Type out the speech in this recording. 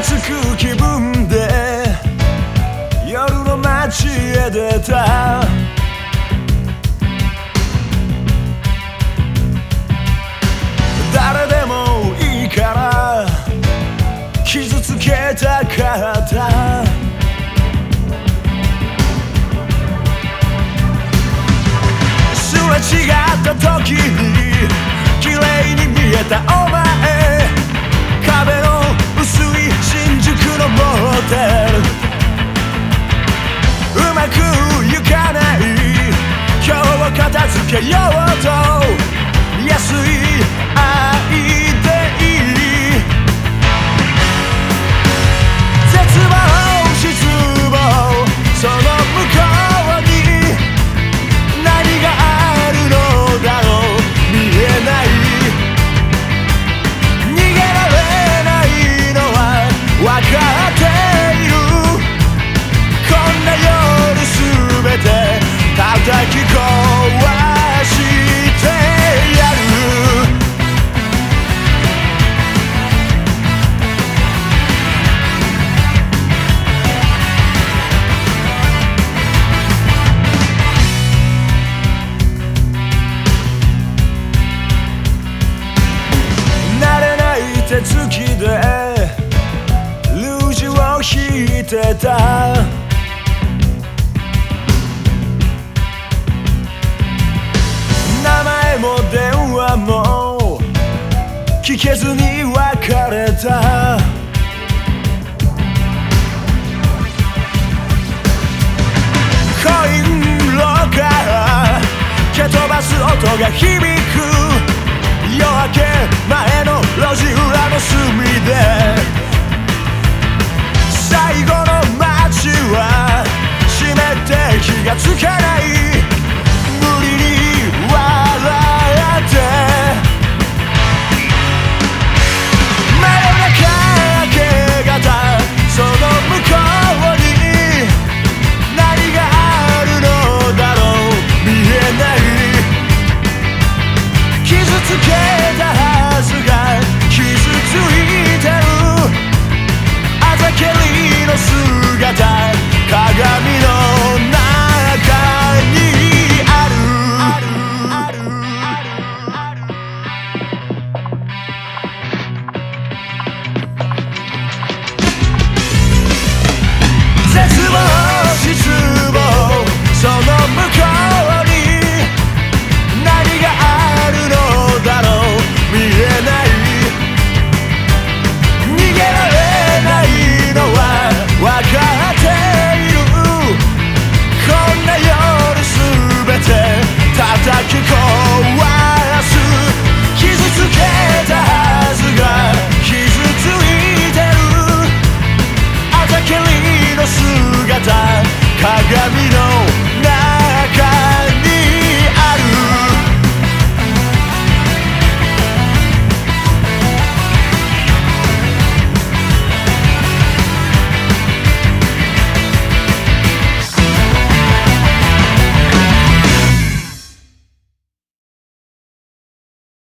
つく気分で夜の街へ出た。誰でもいいから傷つけたかったすれ違った時に綺麗に見えたお前。壁日を片付けようと安い愛でいい絶望失望その向こうに何があるのだろう見えない逃げられないのは分かってない手つきでルージュを引いてた。名前も電話も聞けずに別れた。コインロッカー蹴飛ばす音が響く。夜明け前気がつかない姿鏡の